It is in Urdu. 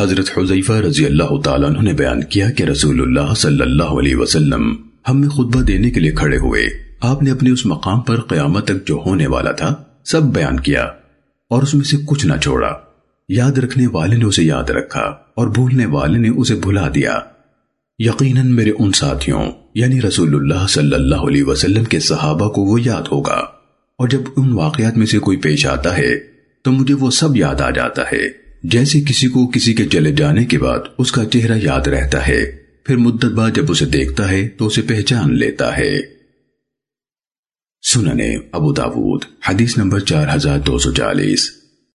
حضرت حضیفہ رضی اللہ تعالیٰ عنہ نے بیان کیا کہ رسول اللہ صلی اللہ علیہ وسلم ہم میں خطبہ دینے کے لیے کھڑے ہوئے۔ آپ نے اپنے اس مقام پر قیامت تک جو ہونے والا تھا سب بیان کیا اور اس میں سے کچھ نہ چھوڑا۔ یاد رکھنے والے نے اسے یاد رکھا اور بھولنے والے نے اسے بھلا دیا۔ یقیناً میرے ان ساتھیوں یعنی رسول اللہ صلی اللہ علیہ وسلم کے صحابہ کو وہ یاد ہوگا۔ اور جب ان واقعات میں سے کوئی پیش آتا ہے تو مجھے وہ سب یاد آ جاتا ہے۔ جیسے کسی کو کسی کے چلے جانے کے بعد اس کا چہرہ یاد رہتا ہے، پھر مدت بعد جب اسے دیکھتا ہے تو اسے پہچان لیتا ہے۔ سننے ابو داود، حدیث نمبر چار ہزار دو سو چالیس۔